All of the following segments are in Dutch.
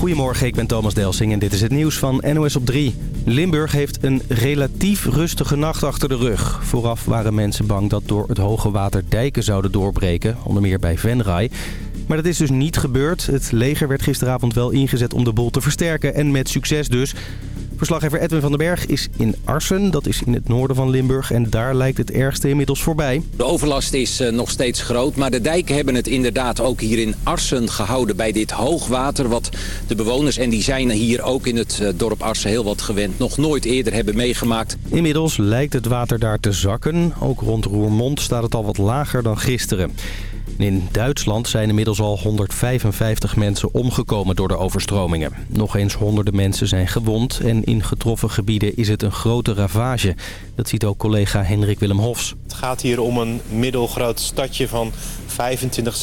Goedemorgen, ik ben Thomas Delsing en dit is het nieuws van NOS op 3. Limburg heeft een relatief rustige nacht achter de rug. Vooraf waren mensen bang dat door het hoge water dijken zouden doorbreken, onder meer bij Venray. Maar dat is dus niet gebeurd. Het leger werd gisteravond wel ingezet om de bol te versterken en met succes dus. Verslaggever Edwin van den Berg is in Arsen, dat is in het noorden van Limburg. En daar lijkt het ergste inmiddels voorbij. De overlast is uh, nog steeds groot, maar de dijken hebben het inderdaad ook hier in Arsen gehouden bij dit hoogwater. Wat de bewoners, en die zijn hier ook in het uh, dorp Arsen heel wat gewend, nog nooit eerder hebben meegemaakt. Inmiddels lijkt het water daar te zakken. Ook rond Roermond staat het al wat lager dan gisteren. In Duitsland zijn inmiddels al 155 mensen omgekomen door de overstromingen. Nog eens honderden mensen zijn gewond en in getroffen gebieden is het een grote ravage. Dat ziet ook collega Henrik Willem Hofs. Het gaat hier om een middelgroot stadje van 25,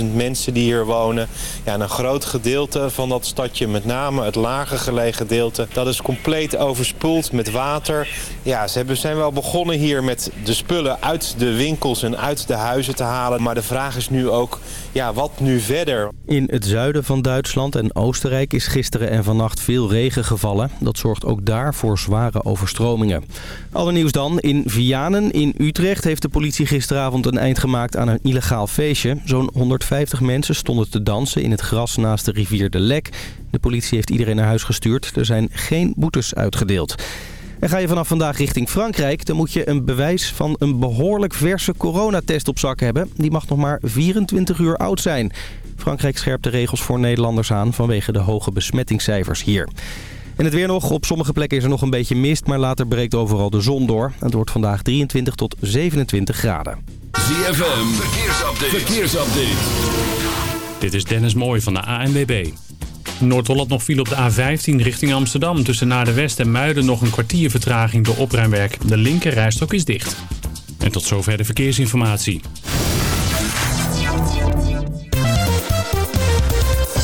26.000 mensen die hier wonen. Ja, en een groot gedeelte van dat stadje, met name het lager gelegen gedeelte... dat is compleet overspoeld met water. Ja, ze hebben, zijn wel begonnen hier met de spullen uit de winkels en uit de huizen te halen. Maar de vraag is nu ook, ja, wat nu verder? In het zuiden van Duitsland en Oostenrijk is gisteren en vannacht veel regen gevallen. Dat zorgt ook daar voor zware overstromingen. Alle nieuws dan. In Vianen in Utrecht heeft de politie gisteravond een eind gemaakt aan een illegaal feestje. Zo'n 150 mensen stonden te dansen in het gras naast de rivier de Lek. De politie heeft iedereen naar huis gestuurd. Er zijn geen boetes uitgedeeld. En ga je vanaf vandaag richting Frankrijk, dan moet je een bewijs van een behoorlijk verse coronatest op zak hebben. Die mag nog maar 24 uur oud zijn. Frankrijk scherpt de regels voor Nederlanders aan vanwege de hoge besmettingscijfers hier. En het weer nog. Op sommige plekken is er nog een beetje mist, maar later breekt overal de zon door. Het wordt vandaag 23 tot 27 graden. ZFM, verkeersupdate. verkeersupdate. Dit is Dennis Mooij van de ANWB. Noord-Holland nog viel op de A15 richting Amsterdam. Tussen naar de West en Muiden nog een kwartier vertraging door opruimwerk. De linker rijstok is dicht. En tot zover de verkeersinformatie.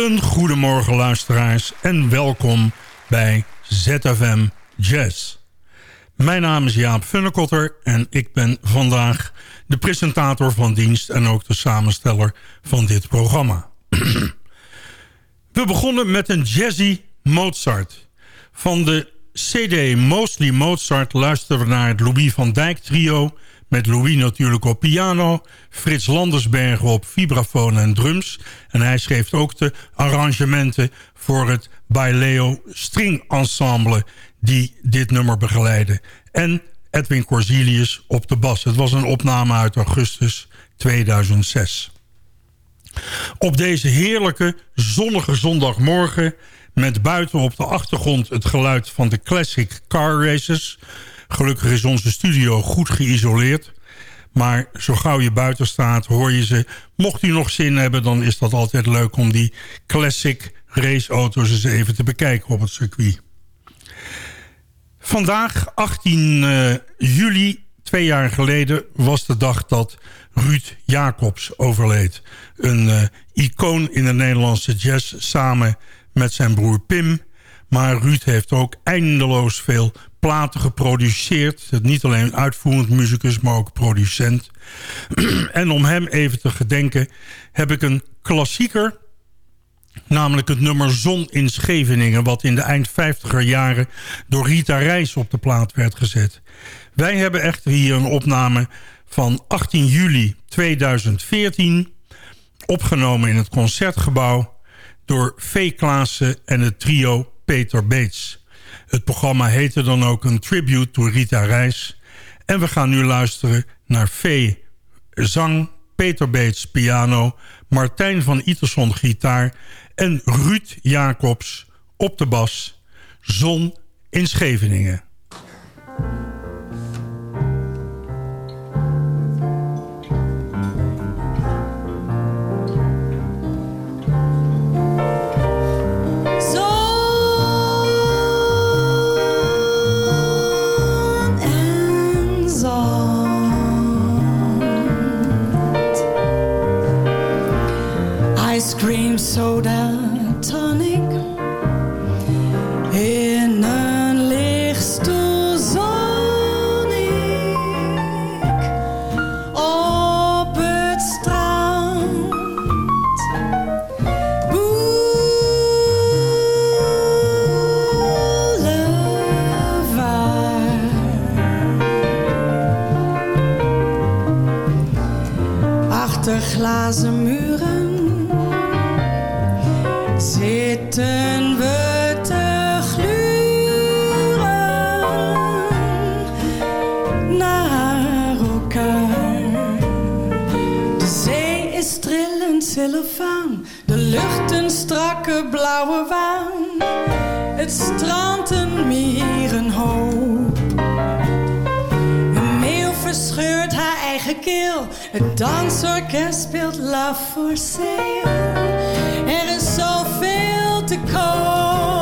Een goedemorgen luisteraars en welkom bij ZFM Jazz. Mijn naam is Jaap Funnekotter en ik ben vandaag de presentator van dienst... en ook de samensteller van dit programma. We begonnen met een jazzy Mozart. Van de CD Mostly Mozart luisteren we naar het Louis van Dijk trio... met Louis natuurlijk op piano, Frits Landersbergen op vibrafoon en drums... en hij schreef ook de arrangementen voor het Baileo String Ensemble... die dit nummer begeleiden. En Edwin Corsilius op de bas. Het was een opname uit augustus 2006. Op deze heerlijke zonnige zondagmorgen... met buiten op de achtergrond het geluid van de classic car races... gelukkig is onze studio goed geïsoleerd... maar zo gauw je buiten staat hoor je ze... mocht u nog zin hebben, dan is dat altijd leuk... om die classic raceauto's eens even te bekijken op het circuit. Vandaag, 18 uh, eh, juli, twee jaar geleden... was de dag dat Ruud Jacobs overleed. Een uh, icoon in de Nederlandse jazz samen met zijn broer Pim. Maar Ruud heeft ook eindeloos veel platen geproduceerd. Niet alleen uitvoerend muzikus, maar ook producent. en om hem even te gedenken heb ik een klassieker Namelijk het nummer Zon in Scheveningen... wat in de eind 50er jaren door Rita Reis op de plaat werd gezet. Wij hebben echter hier een opname van 18 juli 2014... opgenomen in het Concertgebouw door V. Klaassen en het trio Peter Beets. Het programma heette dan ook een tribute to Rita Reis... en we gaan nu luisteren naar V. Zang, Peter Beets piano... Martijn van Iterson gitaar en Ruud Jacobs op de bas. Zon in Scheveningen. so down. Het strand een mierenhoop. Een meeuw verscheurt haar eigen keel, het dansorkest speelt Love for Sale. Er is zoveel te koop.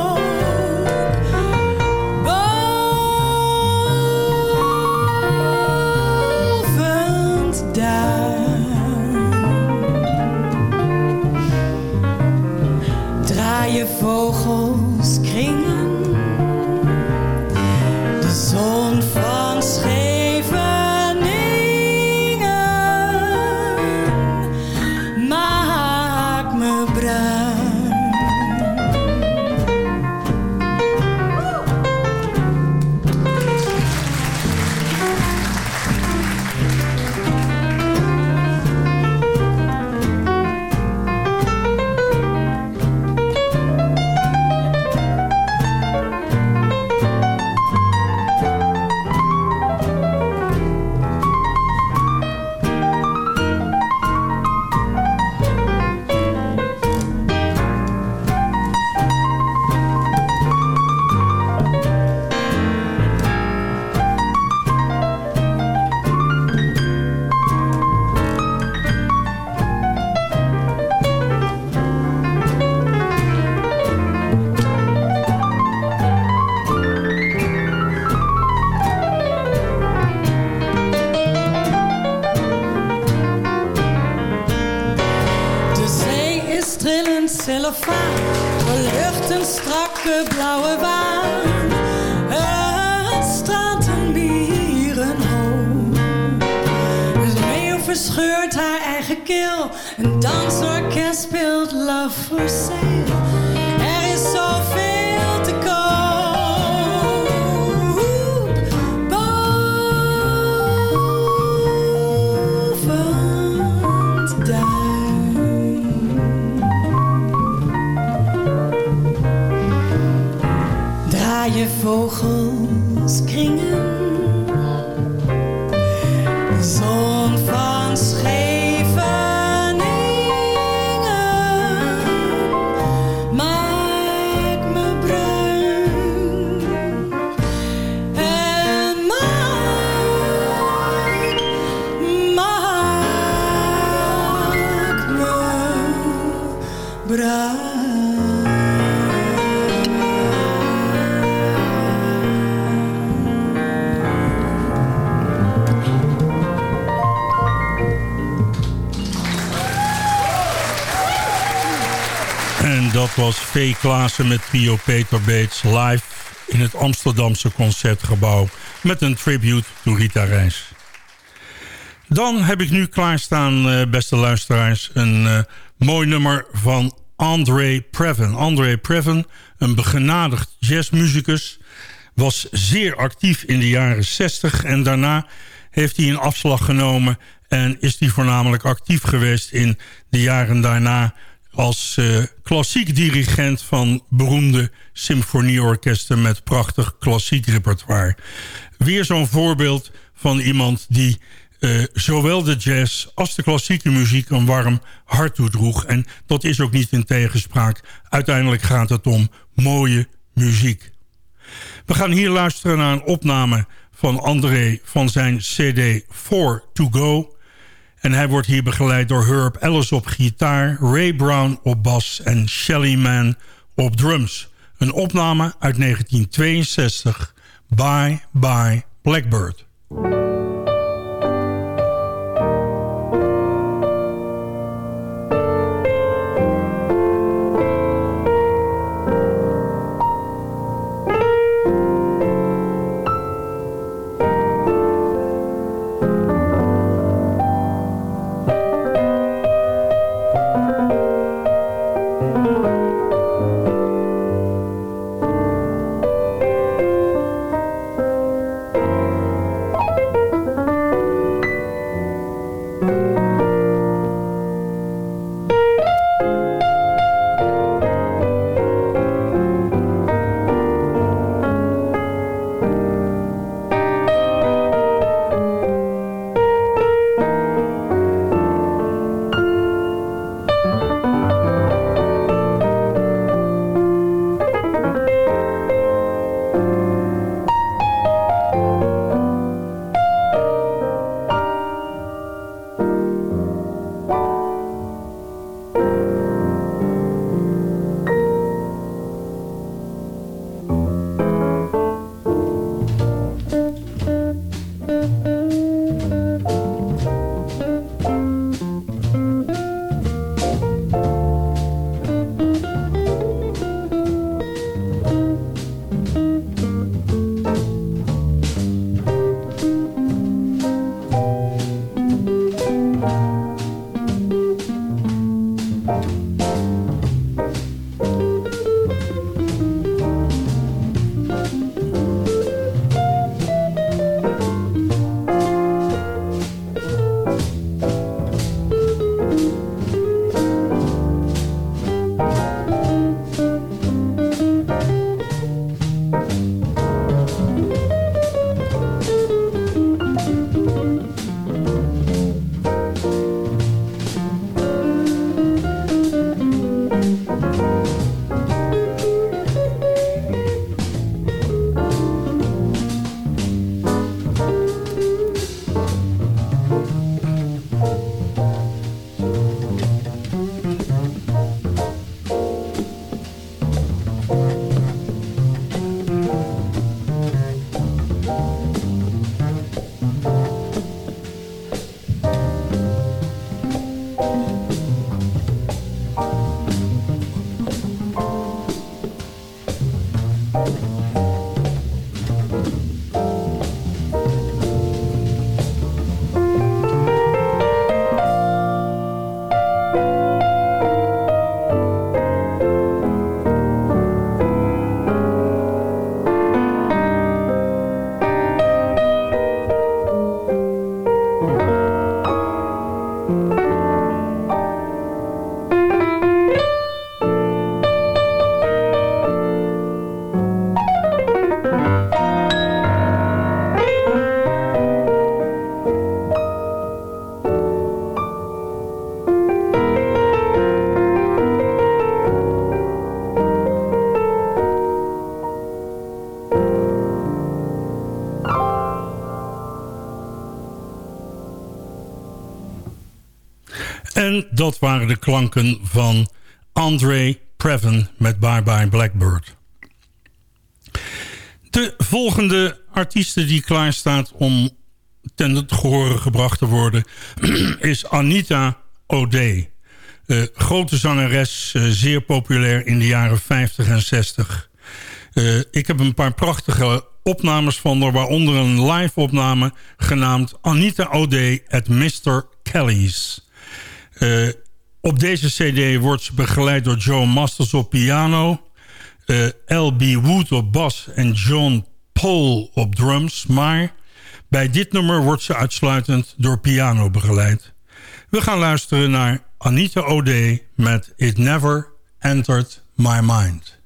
Draaien vogels kringen. Was V. Klaassen met trio Peter Beets live in het Amsterdamse Concertgebouw... met een tribute to Rita Reis. Dan heb ik nu klaarstaan, eh, beste luisteraars... een eh, mooi nummer van André Previn. André Previn, een begenadigd jazzmuzikus... was zeer actief in de jaren 60 en daarna heeft hij een afslag genomen... en is hij voornamelijk actief geweest in de jaren daarna als eh, klassiek dirigent van beroemde symfonieorkesten met prachtig klassiek repertoire. Weer zo'n voorbeeld van iemand die eh, zowel de jazz als de klassieke muziek een warm hart toedroeg. En dat is ook niet in tegenspraak. Uiteindelijk gaat het om mooie muziek. We gaan hier luisteren naar een opname van André van zijn cd 4 to Go... En hij wordt hier begeleid door Herb Ellis op gitaar... Ray Brown op bas en Shelly Man op drums. Een opname uit 1962. Bye Bye Blackbird. En dat waren de klanken van Andre Previn met Bye Bye Blackbird. De volgende artieste die klaar staat om ten het gehoren gebracht te worden... is Anita O'Day. Uh, grote zangeres, uh, zeer populair in de jaren 50 en 60. Uh, ik heb een paar prachtige opnames van haar... waaronder een live opname genaamd Anita O'Day at Mr. Kelly's. Op deze cd wordt ze begeleid door Joe Masters op piano... L.B. Wood op bas en John Paul op drums... maar bij dit nummer wordt ze uitsluitend door piano begeleid. We gaan luisteren naar Anita O'Day met It Never Entered My Mind.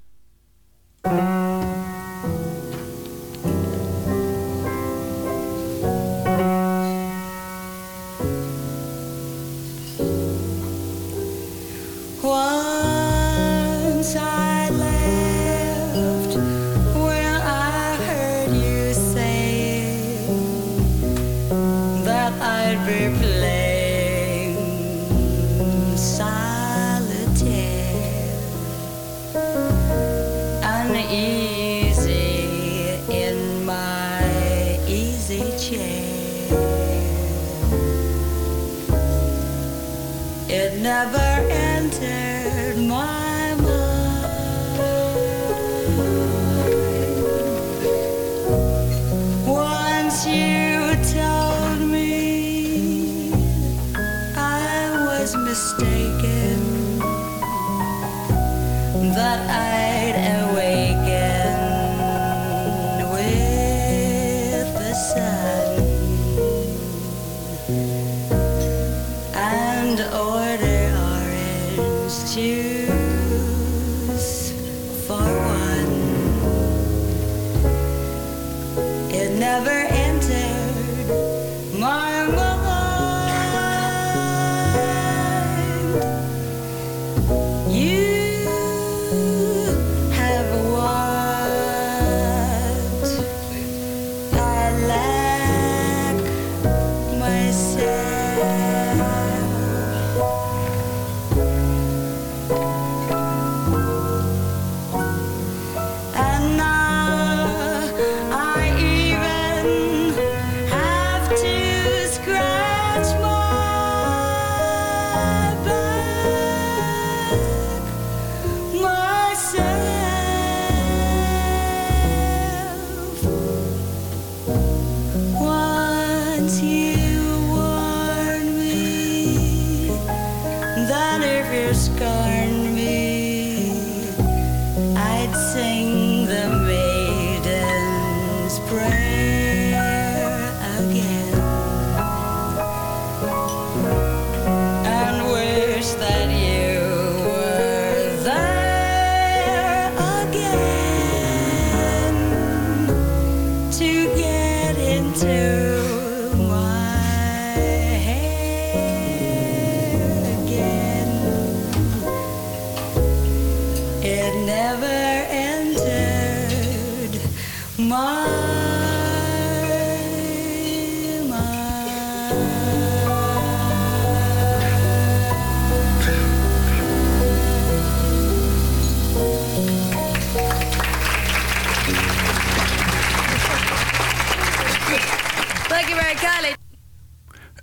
just you.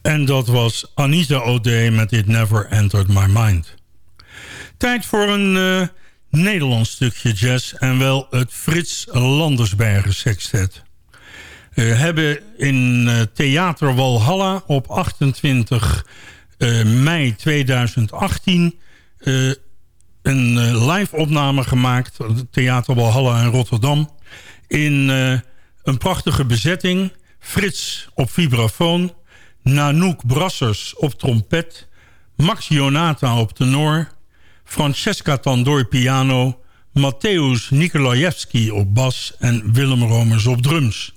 En dat was Anita O'Day met It Never Entered My Mind. Tijd voor een uh, Nederlands stukje jazz... en wel het Frits Landersbergen sextet. We hebben in uh, Theater Walhalla op 28 uh, mei 2018... een live opname gemaakt... Theater Walhalla in Rotterdam... in een prachtige bezetting... Frits op vibrafoon... Nanook Brassers op trompet... Max Jonata op tenor... Francesca Tandor piano... Mateusz Nikolajewski op bas en Willem Romers op drums.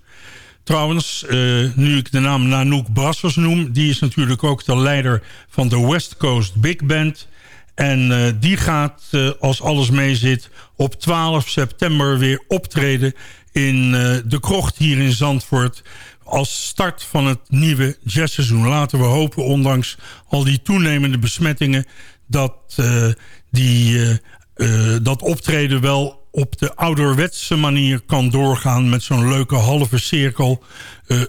Trouwens, uh, nu ik de naam Nanook Brassers noem... die is natuurlijk ook de leider van de West Coast Big Band... En uh, die gaat, uh, als alles meezit, op 12 september weer optreden in de krocht hier in Zandvoort als start van het nieuwe jazzseizoen. Laten we hopen, ondanks al die toenemende besmettingen... dat, uh, die, uh, uh, dat optreden wel op de ouderwetse manier kan doorgaan... met zo'n leuke halve cirkel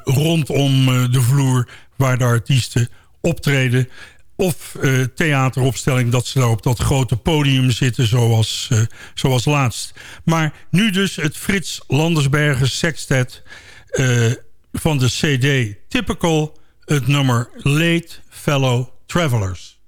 rondom de vloer... waar de artiesten optreden of theateropstelling dat ze daar op dat grote podium zitten zoals, zoals laatst. Maar nu dus het Frits Landersbergen Sextet van de CD Typical, het nummer Late Fellow Travelers.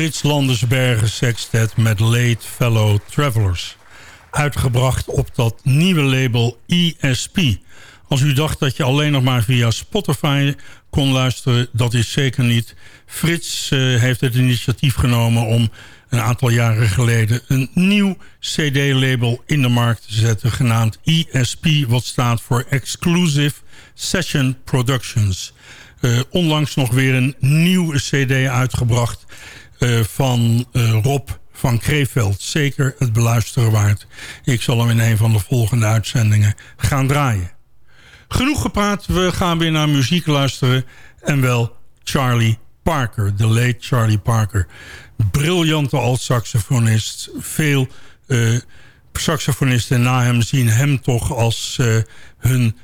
Landersbergen Sextet met Late Fellow Travelers. Uitgebracht op dat nieuwe label ESP. Als u dacht dat je alleen nog maar via Spotify kon luisteren, dat is zeker niet. Frits uh, heeft het initiatief genomen om een aantal jaren geleden... een nieuw cd-label in de markt te zetten, genaamd ESP... wat staat voor Exclusive Session Productions. Uh, onlangs nog weer een nieuwe cd uitgebracht van Rob van Kreeveld. Zeker het beluisteren waard. Ik zal hem in een van de volgende uitzendingen gaan draaien. Genoeg gepraat, we gaan weer naar muziek luisteren. En wel Charlie Parker, de late Charlie Parker. Briljante alt-saxofonist. Veel uh, saxofonisten na hem zien hem toch als hun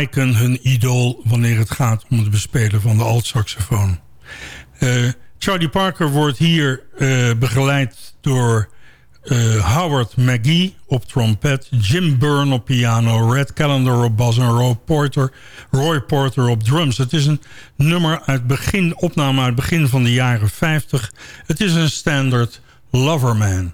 icon, hun idool... wanneer het gaat om het bespelen van de alt-saxofoon. Charlie Parker wordt hier begeleid door uh, Howard McGee op trompet, Jim Byrne op piano, Red Callender op bas en Roy Porter, Roy Porter op drums. Het is een nummer uit begin, opname uit begin van de jaren 50. Het is een standard Loverman.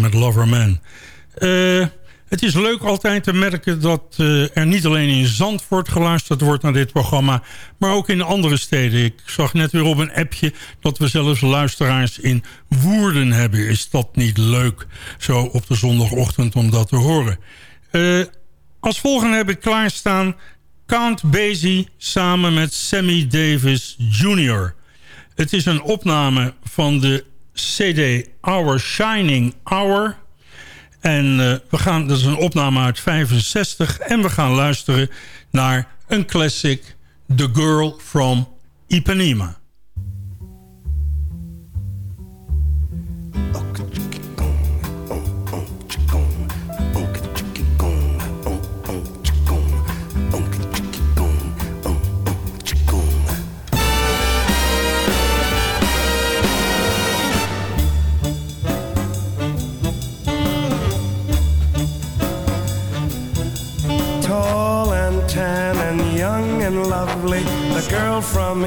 Met Loverman. Uh, het is leuk altijd te merken dat uh, er niet alleen in Zandvoort geluisterd wordt naar dit programma, maar ook in andere steden. Ik zag net weer op een appje dat we zelfs luisteraars in Woerden hebben. Is dat niet leuk, zo op de zondagochtend om dat te horen? Uh, Als volgende heb ik klaarstaan Count Basie samen met Sammy Davis Jr. Het is een opname van de CD Our Shining Hour. En uh, we gaan, dat is een opname uit 65. En we gaan luisteren naar een classic, The Girl from Ipanema.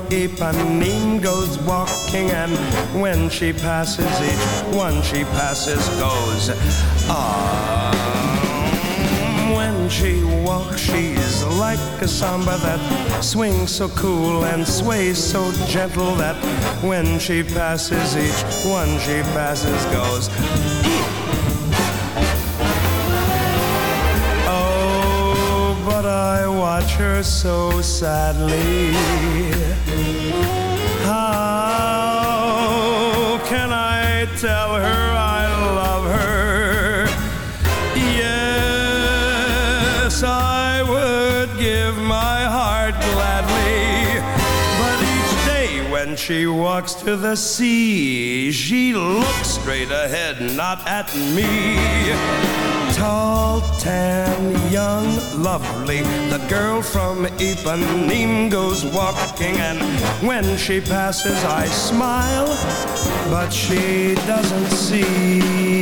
Ipanema goes walking, and when she passes, each one she passes goes. Ah. When she walks, she's like a samba that swings so cool and sways so gentle that when she passes, each one she passes goes. But I watch her so sadly. How can I tell her I love her? Yes, I would give my heart gladly. But each day when she walks to the sea, she looks straight ahead, not at me tall, tan, young, The girl from Ipanema goes walking, and when she passes, I smile, but she doesn't see.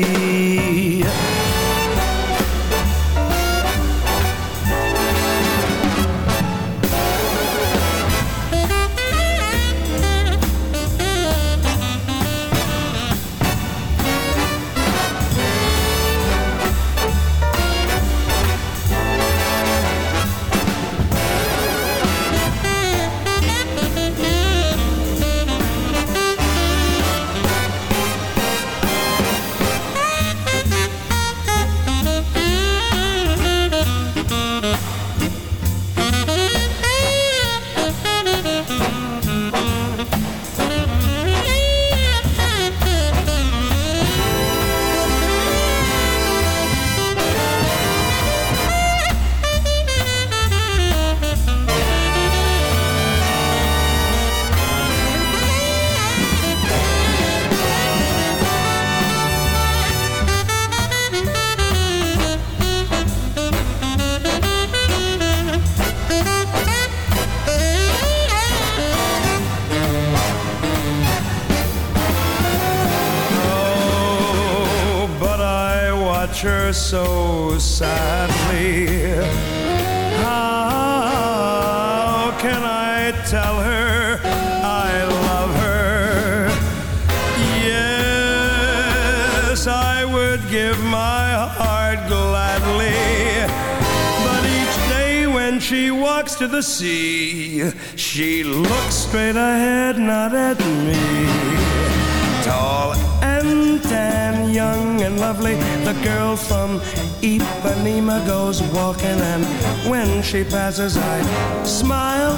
She passes, I smile,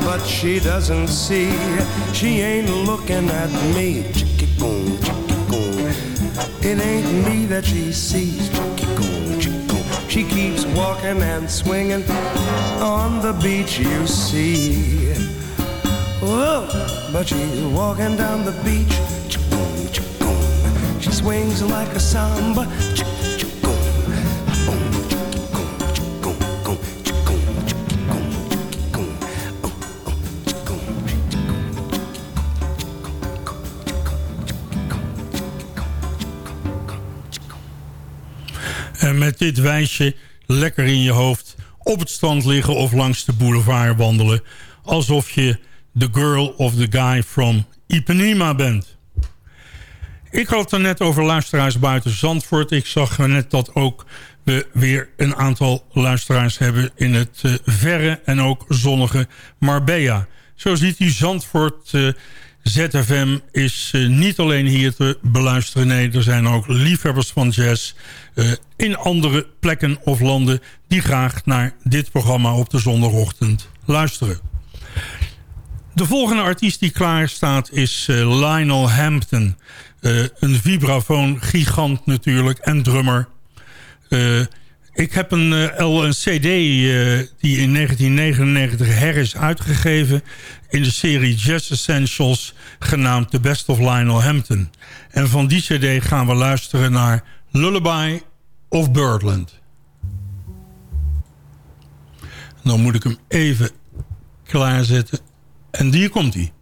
but she doesn't see. She ain't looking at me. It ain't me that she sees. She keeps walking and swinging on the beach, you see. Whoa, but she's walking down the beach She swings like a samba. Dit wijsje lekker in je hoofd op het strand liggen of langs de boulevard wandelen. Alsof je the girl of the guy from Ipanema bent. Ik had er net over luisteraars buiten Zandvoort. Ik zag net dat ook we weer een aantal luisteraars hebben... in het uh, verre en ook zonnige Marbella. Zo ziet u Zandvoort uh, ZFM is eh, niet alleen hier te beluisteren. Nee, er zijn ook liefhebbers van jazz uh, in andere plekken of landen... die graag naar dit programma op de zondagochtend luisteren. De volgende artiest die klaar staat is uh, Lionel Hampton. een vibrafoon gigant natuurlijk en drummer... Ik heb een, een die in 1999 her is uitgegeven... in de serie Jazz Essentials genaamd The Best of Lionel Hampton. En van die cd gaan we luisteren naar Lullaby of Birdland. Dan moet ik hem even klaarzetten. En hier komt hij.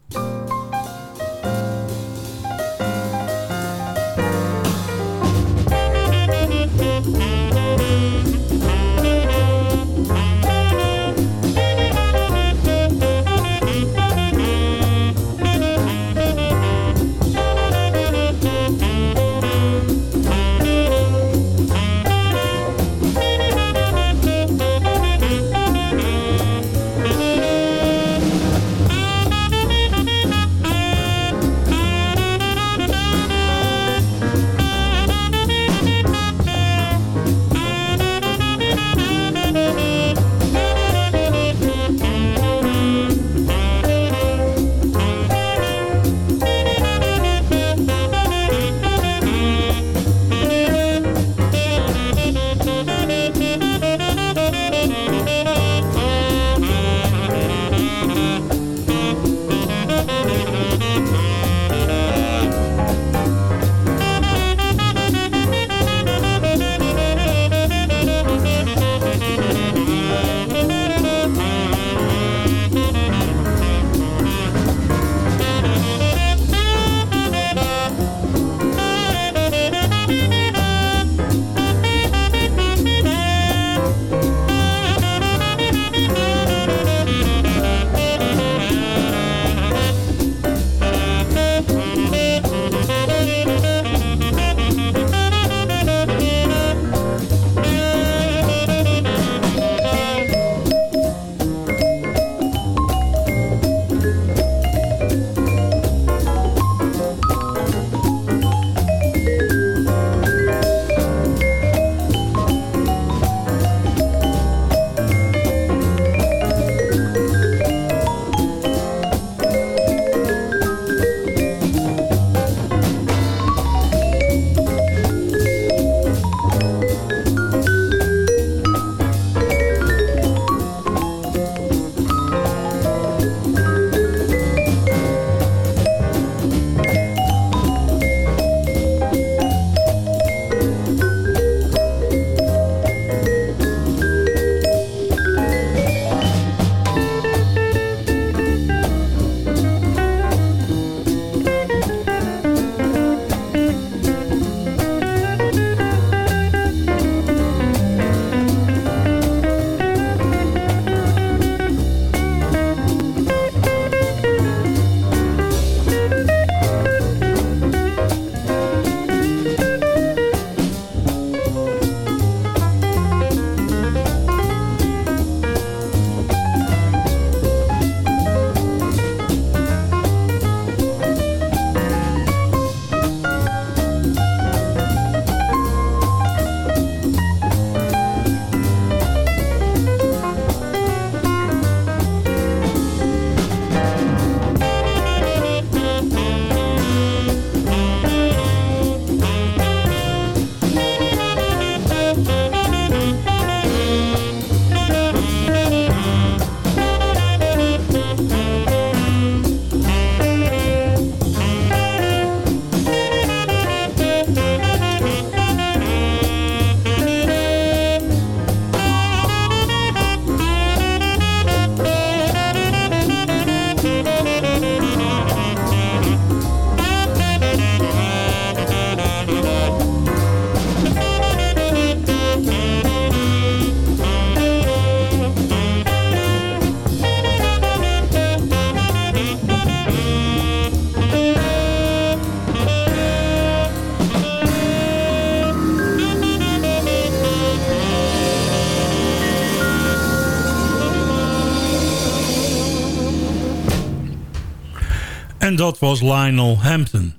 En dat was Lionel Hampton.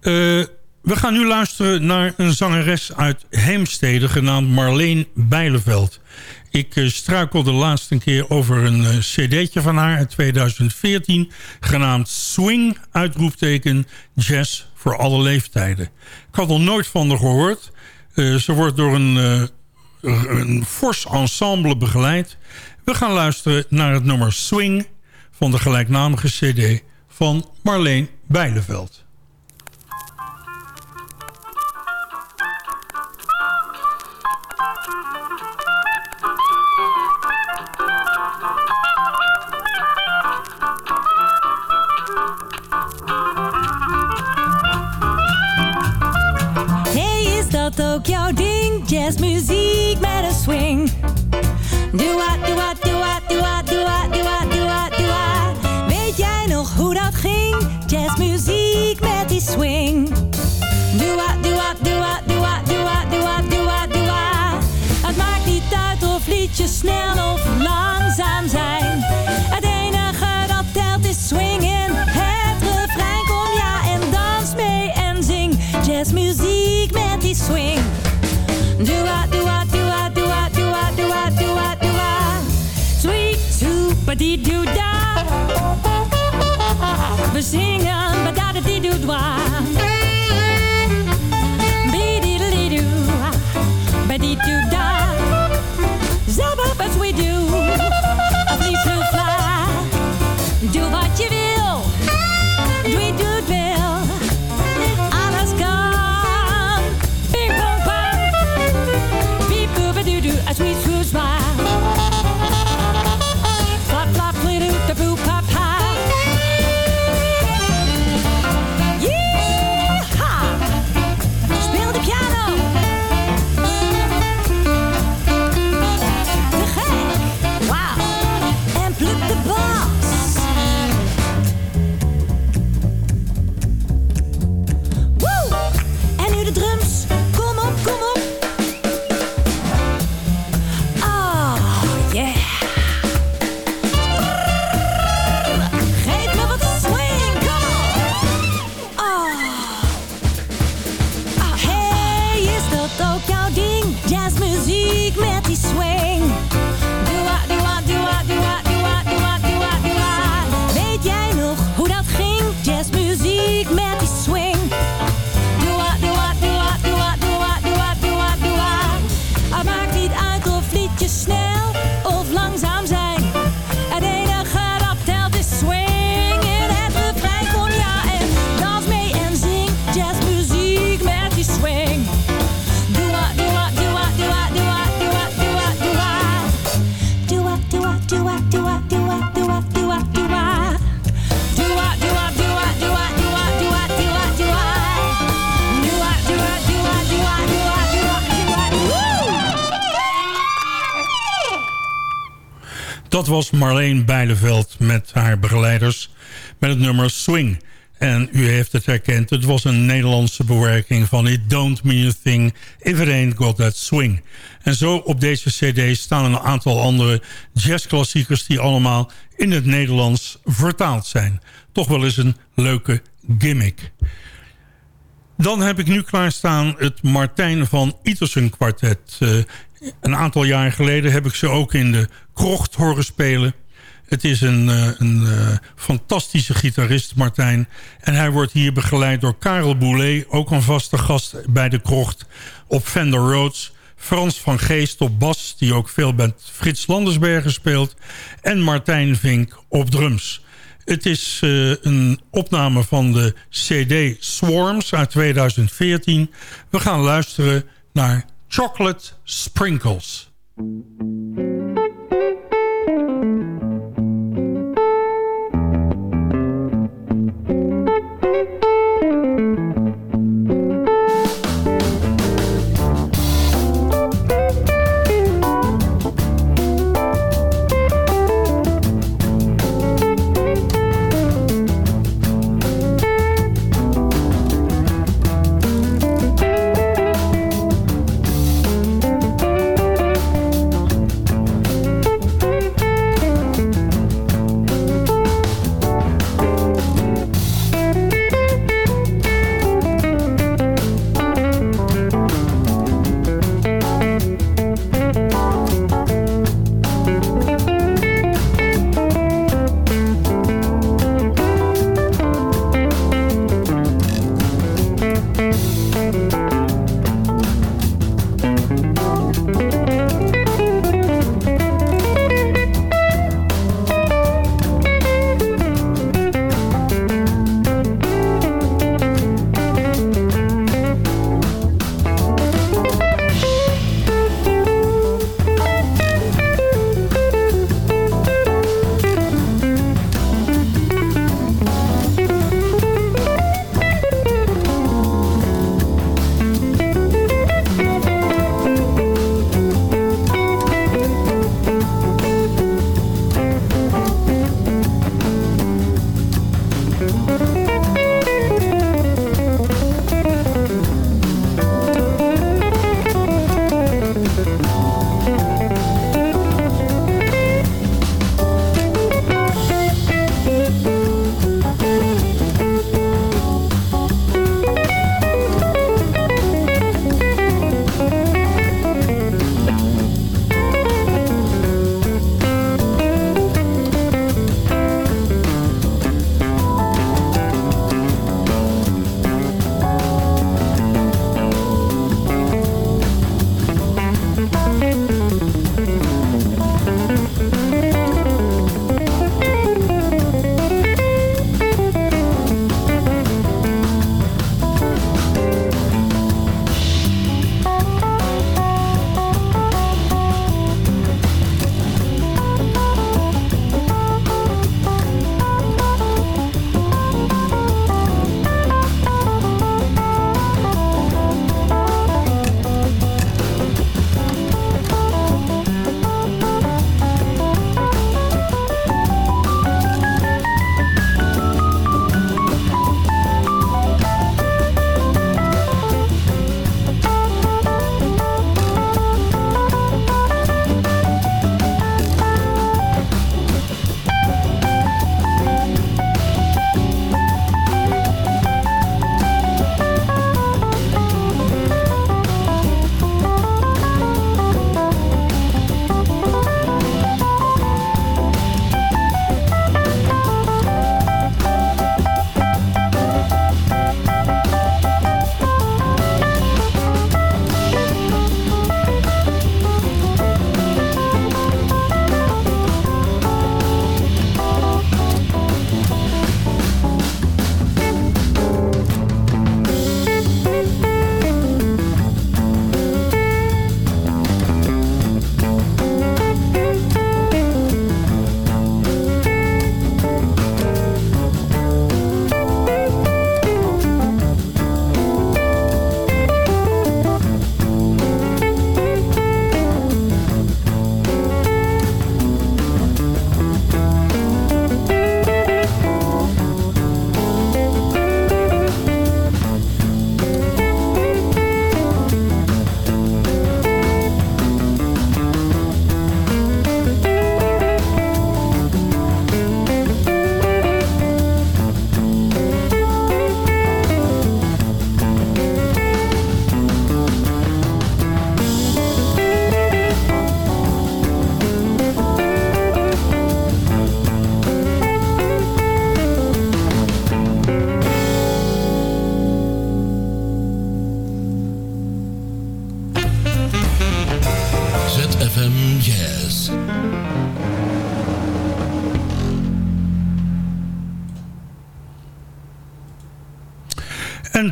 Uh, we gaan nu luisteren naar een zangeres uit Heemstede... genaamd Marleen Bijleveld. Ik uh, struikelde laatst een keer over een uh, cd'tje van haar uit 2014... genaamd Swing, uitroepteken, jazz voor alle leeftijden. Ik had er nooit van haar gehoord. Ze wordt door een, een fors ensemble begeleid. We gaan luisteren naar het nummer Swing van de gelijknamige cd van Marleen Bijleveld. ook jouw ding, jazzmuziek met een swing. Doe wat, doe wat, doe wat, snel of langzaam zijn. Het enige dat telt is swingen. Het refrein kom ja en dans mee en zing jazzmuziek met die swing. Doe wat, doe wat, doe wat, doe wat, doe wat, doe wat, doe wat. Sweet super die doe da. We zingen, was Marleen Bijleveld met haar begeleiders met het nummer Swing. En u heeft het herkend, het was een Nederlandse bewerking van It Don't Mean a Thing If It Ain't Got That Swing. En zo op deze cd staan een aantal andere jazzklassiekers... die allemaal in het Nederlands vertaald zijn. Toch wel eens een leuke gimmick. Dan heb ik nu klaarstaan het Martijn van Itersen kwartet. Eh, een aantal jaar geleden heb ik ze ook in de krocht horen spelen. Het is een, eh, een eh, fantastische gitarist, Martijn. En hij wordt hier begeleid door Karel Boulet... ook een vaste gast bij de krocht op Fender Rhodes... Frans van Geest op bas, die ook veel met Frits Landersbergen speelt... en Martijn Vink op drums. Het is eh, een opname van de CD Swarms uit 2014. We gaan luisteren naar Chocolate Sprinkles.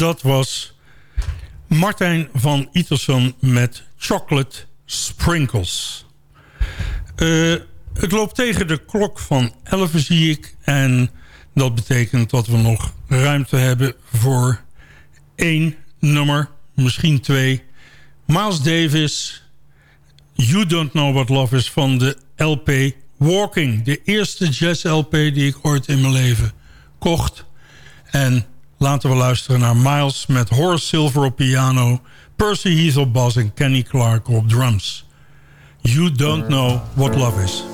Dat was Martijn van Iterson met Chocolate Sprinkles. Uh, het loopt tegen de klok van 11 zie ik. En dat betekent dat we nog ruimte hebben voor één nummer, misschien twee. Miles Davis, You Don't Know What Love Is van de LP Walking. De eerste jazz-LP die ik ooit in mijn leven kocht. En laten we luisteren naar Miles met Horace Silver op piano... Percy Heath op bas en Kenny Clark op drums. You Don't Know What Love Is.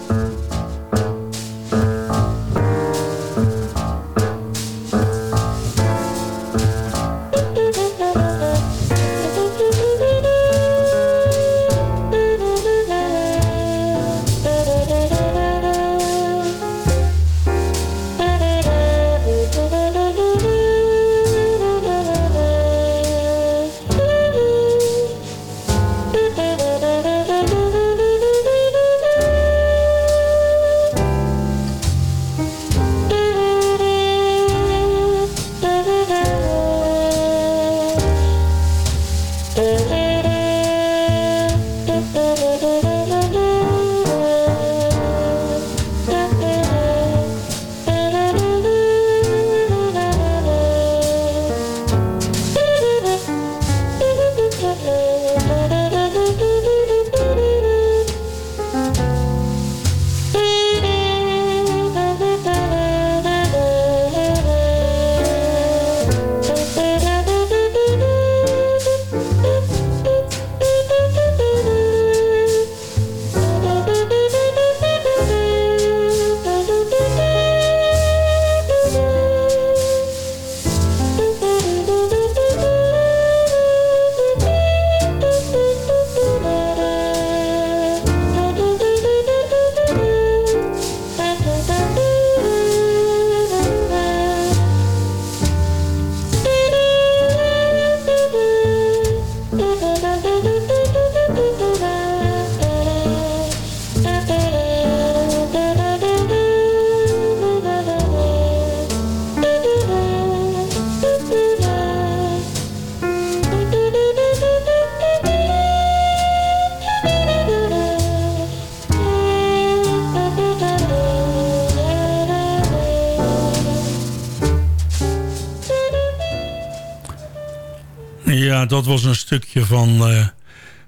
Stukje van uh,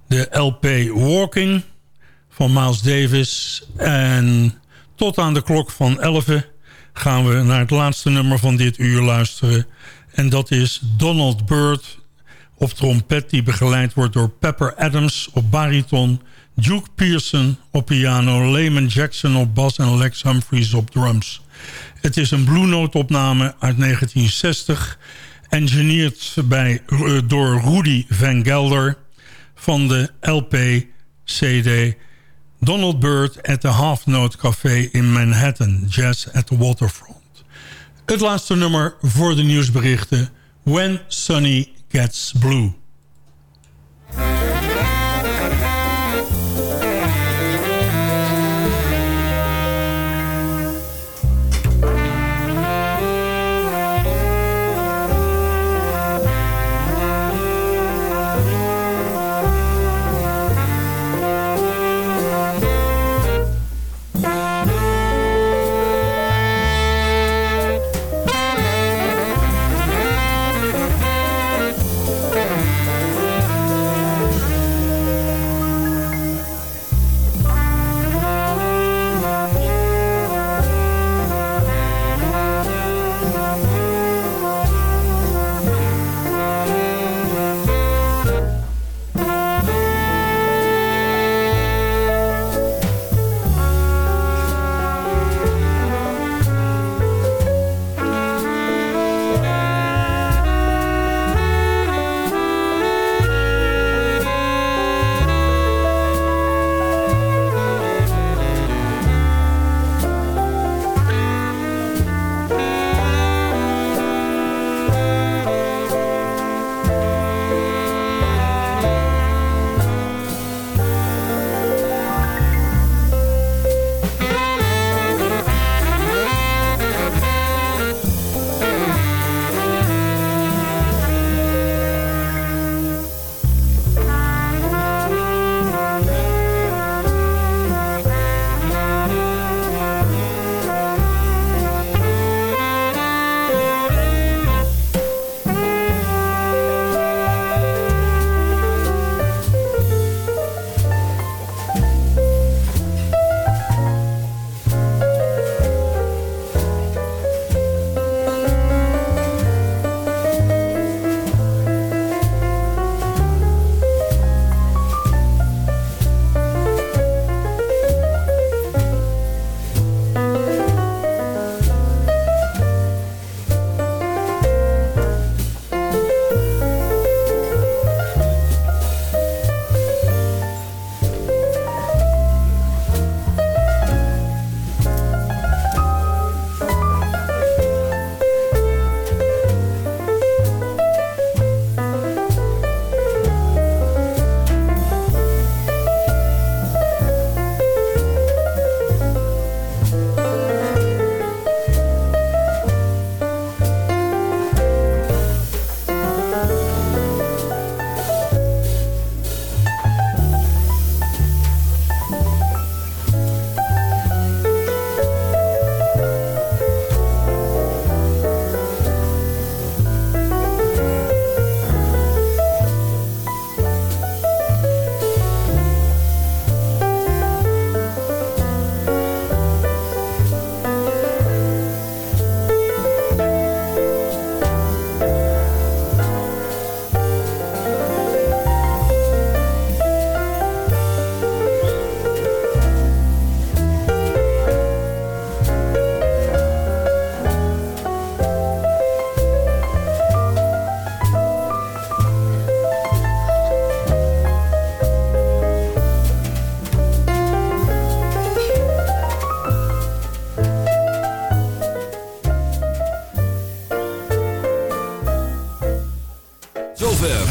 de LP Walking van Miles Davis. En tot aan de klok van 11 gaan we naar het laatste nummer van dit uur luisteren. En dat is Donald Byrd op trompet... die begeleid wordt door Pepper Adams op bariton... Duke Pearson op piano, Lehman Jackson op bas... en Lex Humphries op drums. Het is een Blue Note opname uit 1960 engineerd eh, door Rudy Van Gelder van de LP-CD Donald Byrd at the Half Note Café in Manhattan, Jazz at the Waterfront. Het laatste nummer voor de nieuwsberichten, When Sunny Gets Blue.